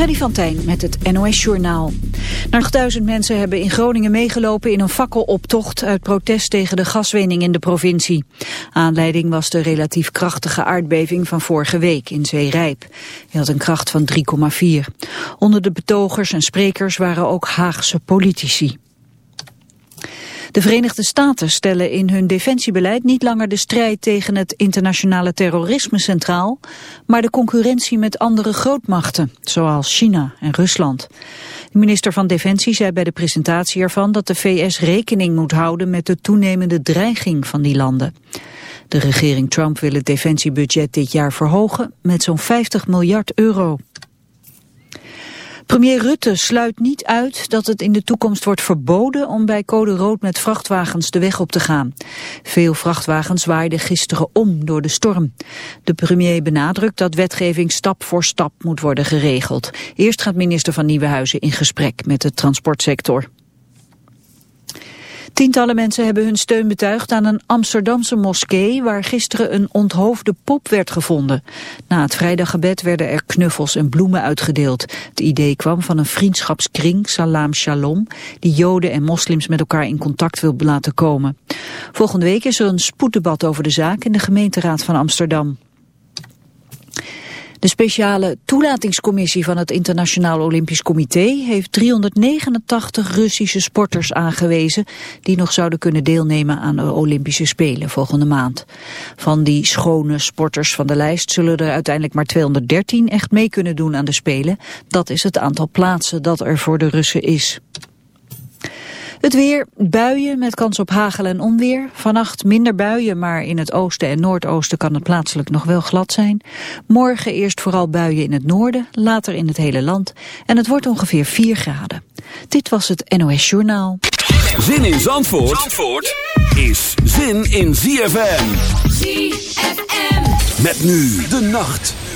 Freddy van Tijn met het NOS-journaal. Naar duizend mensen hebben in Groningen meegelopen in een fakkeloptocht uit protest tegen de gaswinning in de provincie. Aanleiding was de relatief krachtige aardbeving van vorige week in Zeerijp. Die had een kracht van 3,4. Onder de betogers en sprekers waren ook Haagse politici. De Verenigde Staten stellen in hun defensiebeleid niet langer de strijd tegen het internationale terrorisme centraal, maar de concurrentie met andere grootmachten, zoals China en Rusland. De minister van Defensie zei bij de presentatie ervan dat de VS rekening moet houden met de toenemende dreiging van die landen. De regering Trump wil het defensiebudget dit jaar verhogen met zo'n 50 miljard euro. Premier Rutte sluit niet uit dat het in de toekomst wordt verboden om bij code rood met vrachtwagens de weg op te gaan. Veel vrachtwagens waaiden gisteren om door de storm. De premier benadrukt dat wetgeving stap voor stap moet worden geregeld. Eerst gaat minister van Nieuwenhuizen in gesprek met de transportsector. Tientallen mensen hebben hun steun betuigd aan een Amsterdamse moskee waar gisteren een onthoofde pop werd gevonden. Na het vrijdaggebed werden er knuffels en bloemen uitgedeeld. Het idee kwam van een vriendschapskring, Salam Shalom, die joden en moslims met elkaar in contact wil laten komen. Volgende week is er een spoeddebat over de zaak in de gemeenteraad van Amsterdam. De speciale toelatingscommissie van het Internationaal Olympisch Comité heeft 389 Russische sporters aangewezen die nog zouden kunnen deelnemen aan de Olympische Spelen volgende maand. Van die schone sporters van de lijst zullen er uiteindelijk maar 213 echt mee kunnen doen aan de Spelen. Dat is het aantal plaatsen dat er voor de Russen is. Het weer, buien met kans op hagel en onweer. Vannacht minder buien, maar in het oosten en noordoosten kan het plaatselijk nog wel glad zijn. Morgen eerst vooral buien in het noorden, later in het hele land. En het wordt ongeveer 4 graden. Dit was het NOS Journaal. Zin in Zandvoort, Zandvoort is zin in ZFM. ZFM. Met nu de nacht.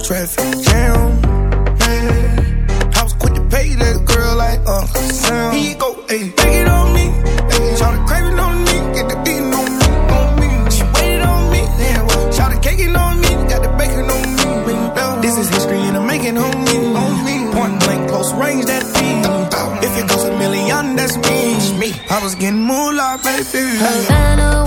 Traffic jam. Man, I was quick to pay that girl like uh, Uncle Sam. You go, ayy, take it on me. Ayy, shout the craving on me, get the beating on me, on me. She waited on me, then what? Shout the caking on me, got the bacon on me. This is history and I'm making on me, on me. Point blank, close range, that feed. If it goes a million, that's me. I was getting moolah, baby. Havana,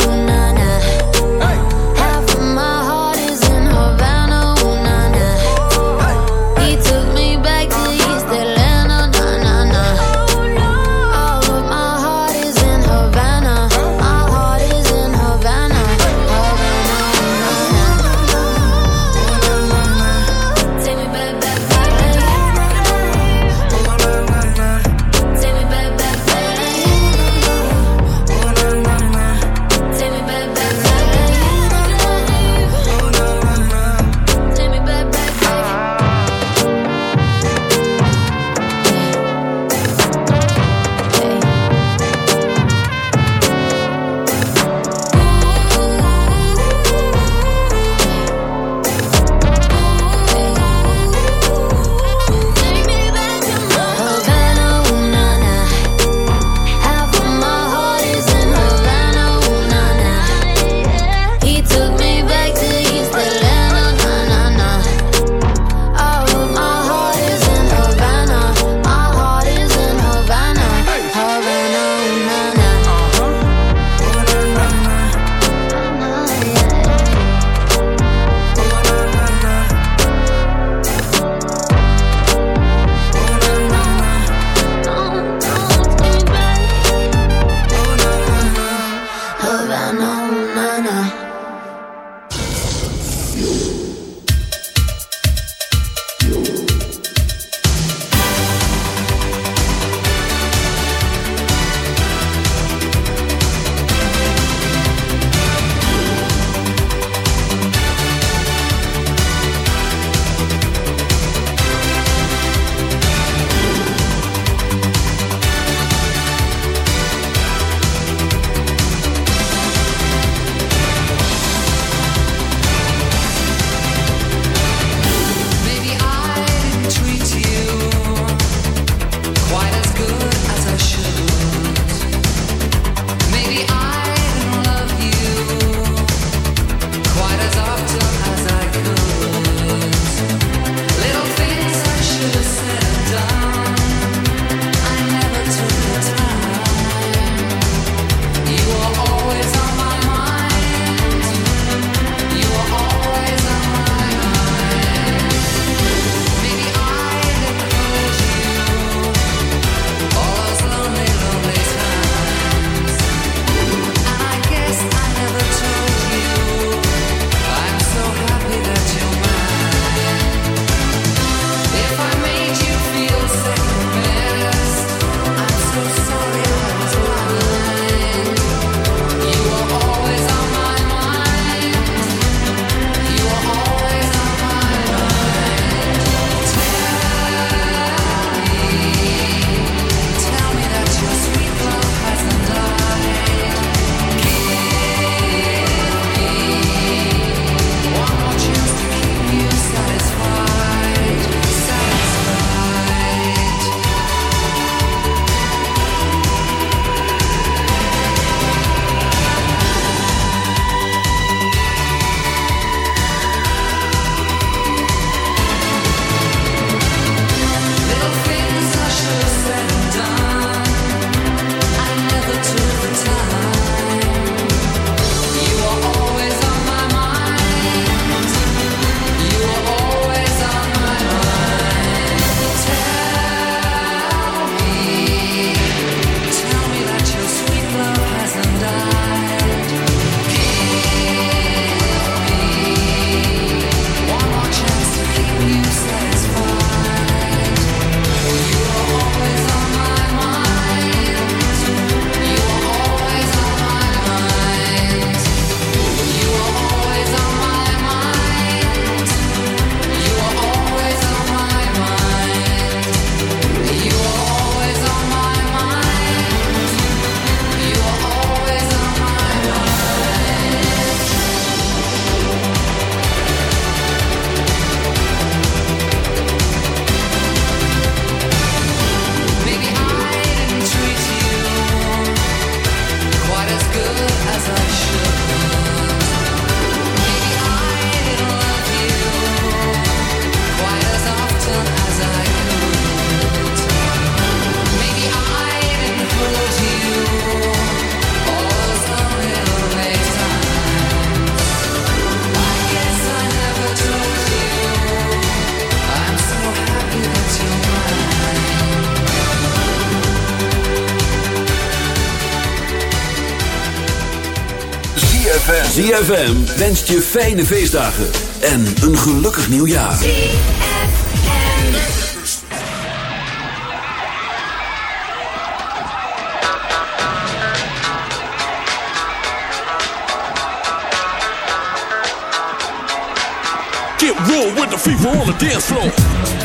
ZFM. ZFM wenst je fijne feestdagen en een gelukkig nieuwjaar. Get real with the fever on the dance floor.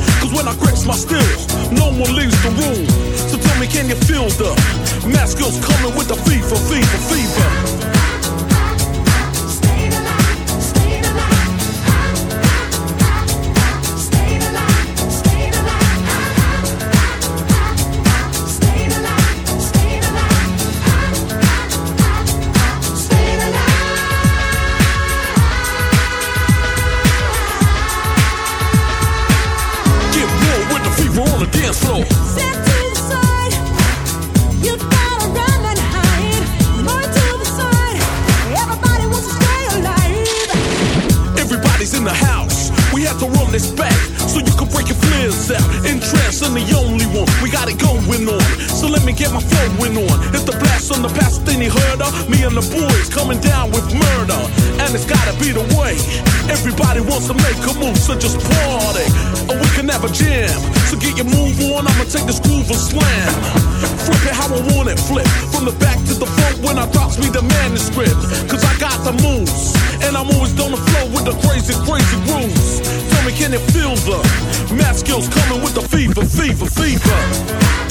Cause when I grips my stills, no one leaves the room. So tell me, can you feel the mask skills coming with the fever, fever, fever? get my flow went on. hit the blast on the Palestinian of. Me and the boys coming down with murder. And it's gotta be the way. Everybody wants to make a move, so just party. and we can have a jam. So get your move on, I'ma take this groove and slam. Flip it how I want it, flip. From the back to the front when I drops me the manuscript. Cause I got the moves. And I'm always on the flow with the crazy, crazy grooves. Tell me, can it feel the math skills coming with the fever, fever, fever?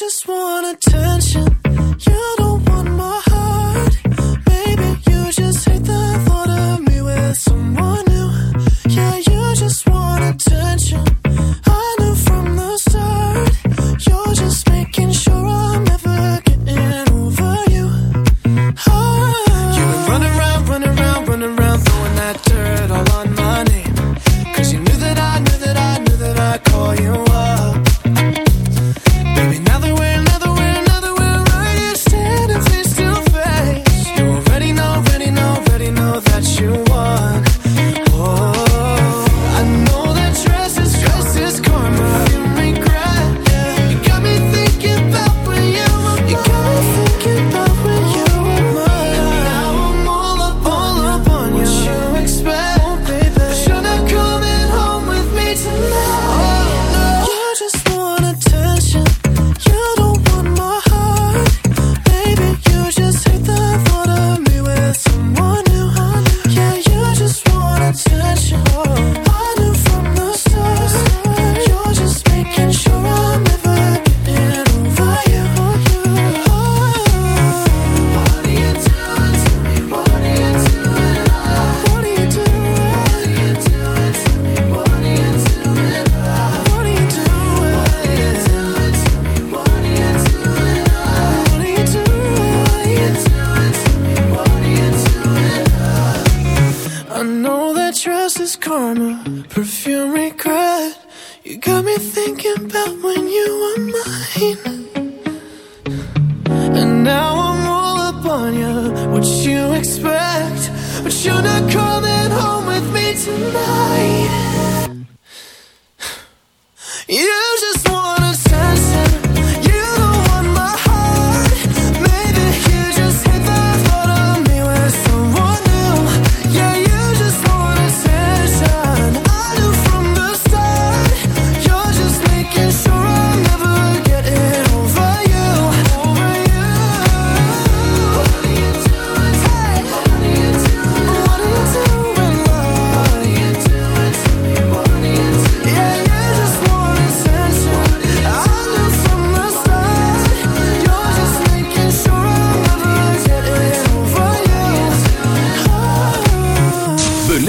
just wanna turn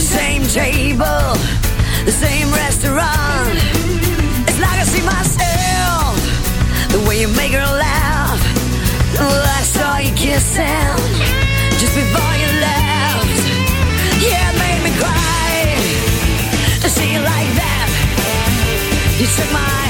the same table, the same restaurant. You make her laugh. Well, I saw you kissing just before you left. Yeah, it made me cry to see you like that. You took my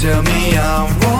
tell me I'm wrong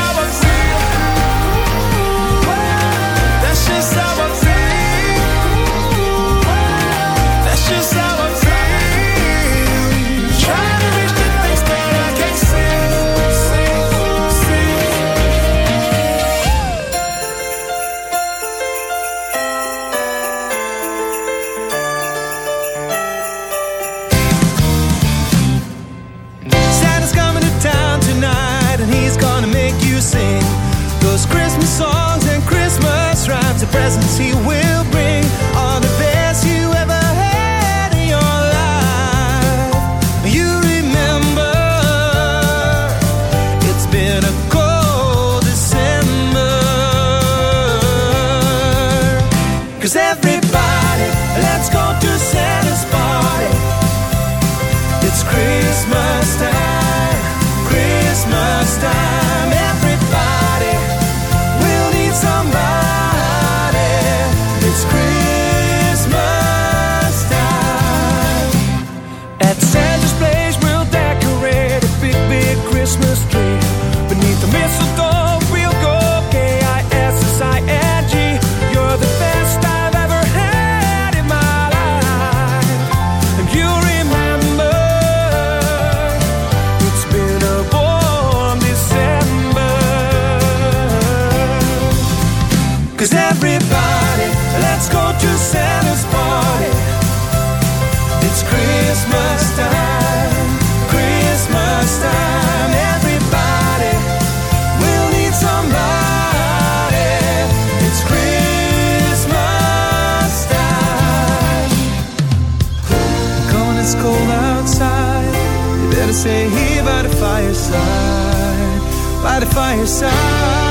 by the fireside.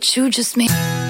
What you just made.